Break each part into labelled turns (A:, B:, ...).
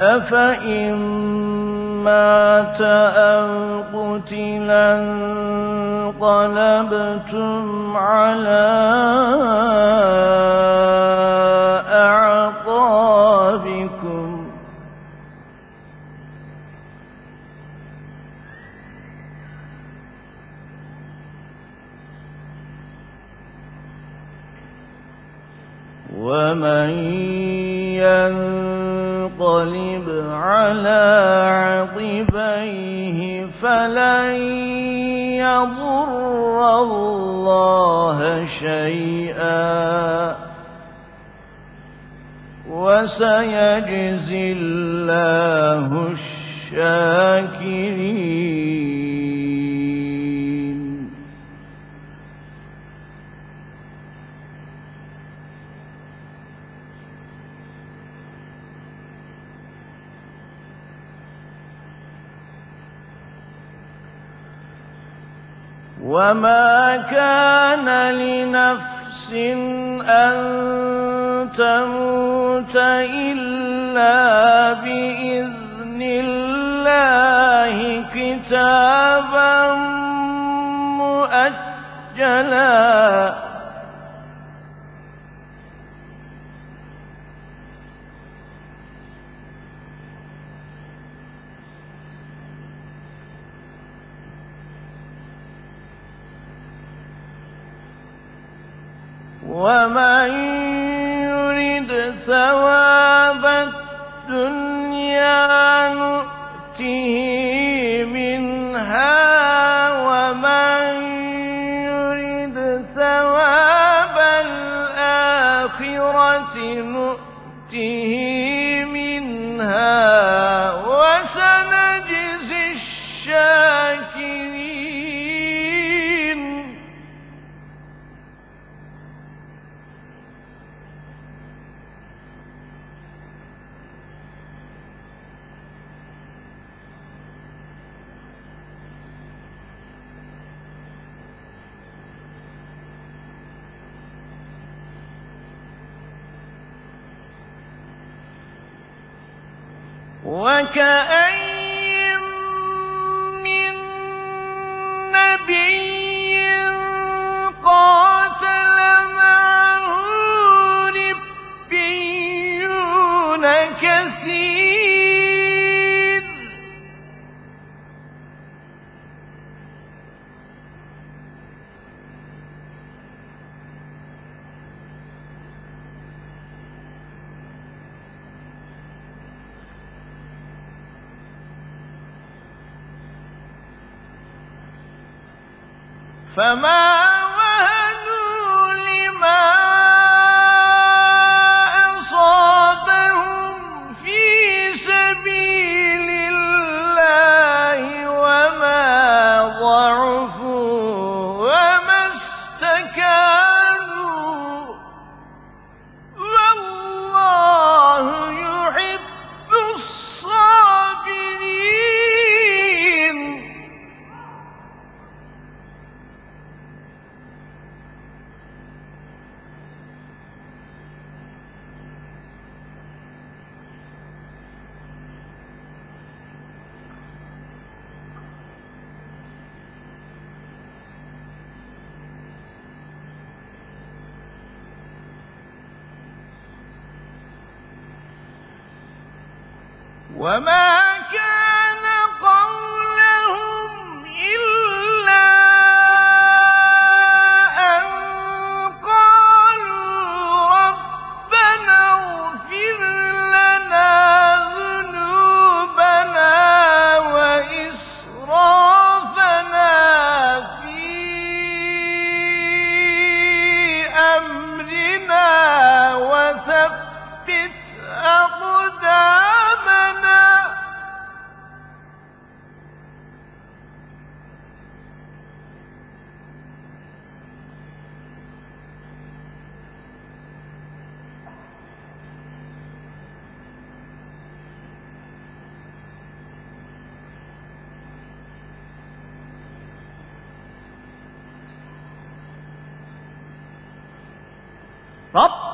A: أفإن مات أو قتلا انقلبتم على أعقابكم ومن ينقلب على عقبيه فلن يضر الله شيئا وسيجزي الله الشاكرين. وما كان لنفس أن تموت إلا بإذن الله كتابا مؤجلا ومن يرد ثواب الدنيا نؤته منها ومن يرد ثواب الآخرة نؤته وكأي فما وما ربنا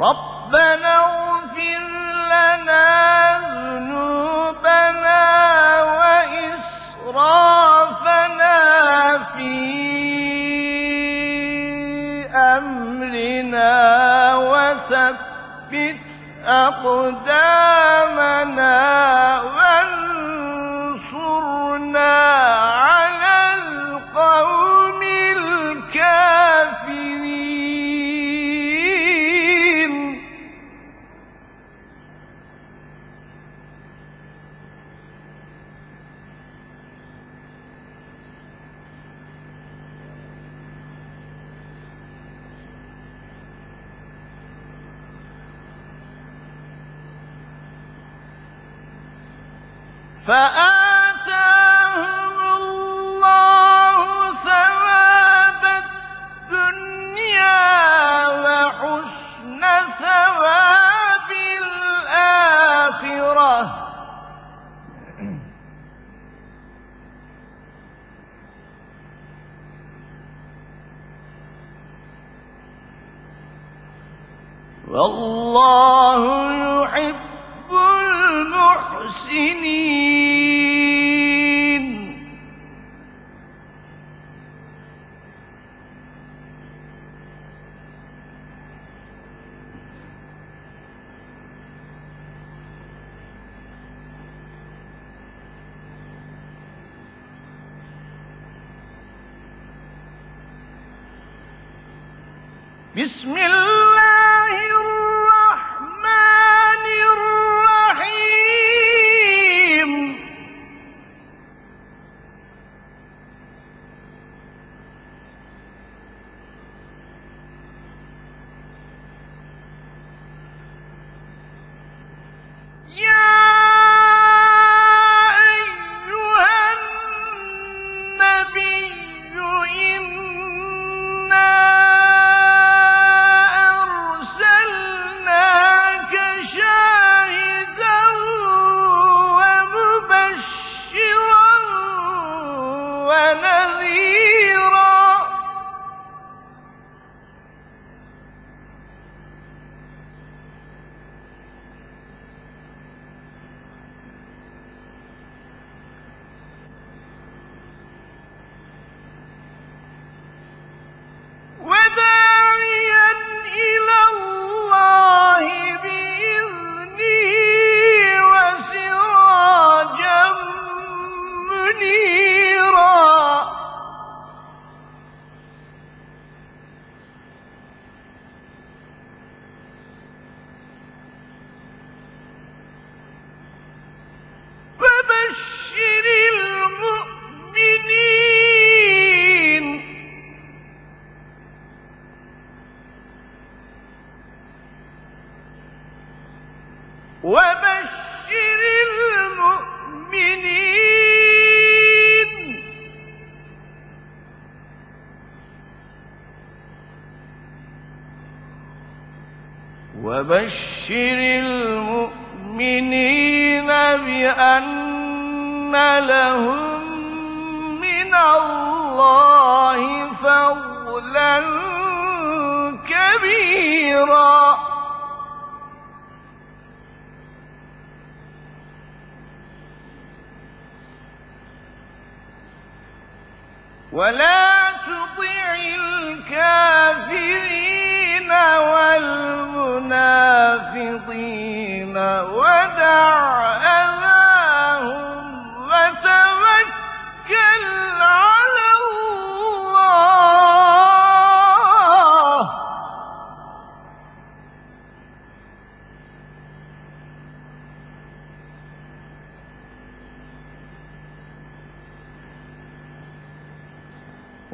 A: ربنا اغفر لنا ذنوبنا وإسرافنا في أمرنا وثبت أقدامنا فآتاهم الله ثواب الدنيا وحسن ثواب الآخرة. والله يحب المحسنين. بسم وبشر المؤمنين. وبشر المؤمنين بأن لهم من الله فضلا كبيرا. ولا تطع